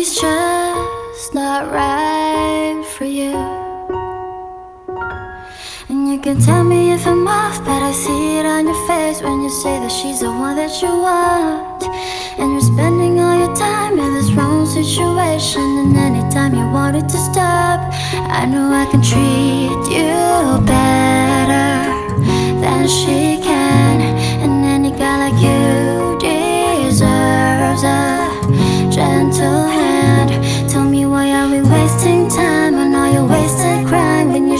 she's just not right for you. And you can tell me if I'm off, but I see it on your face when you say that she's the one that you want. And you're spending all your time in this wrong situation, and anytime you wanted to stop, I know I can treat you better than she.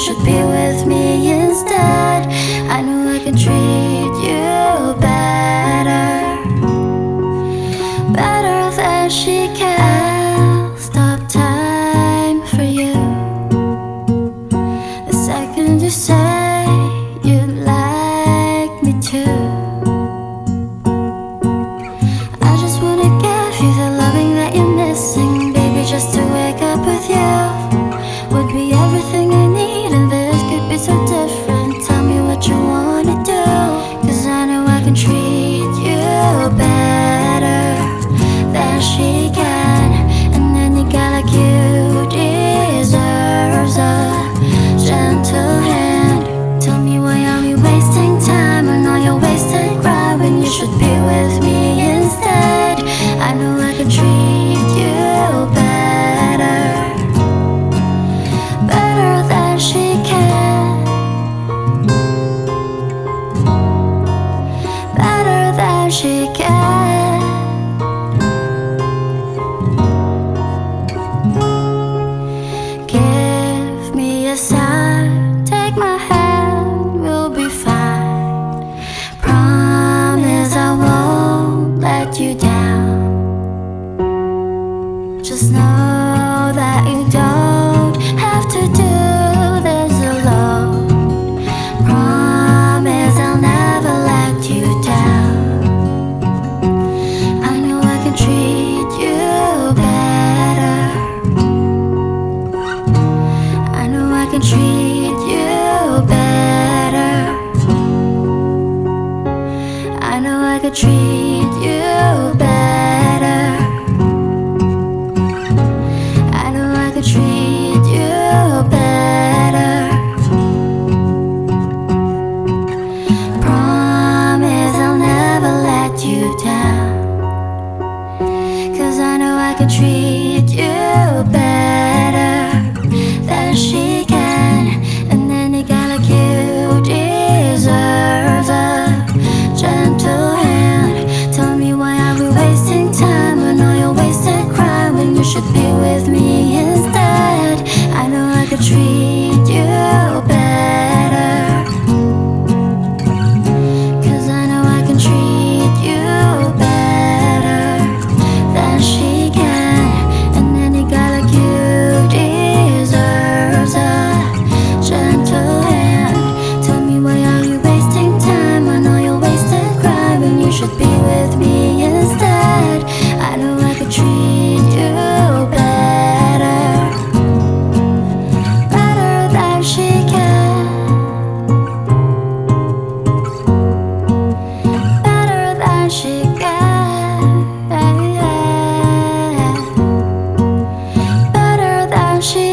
should be with me instead. I know I can treat you better, better than she can. I'll stop time for you. The second you say. tree. be with me. 心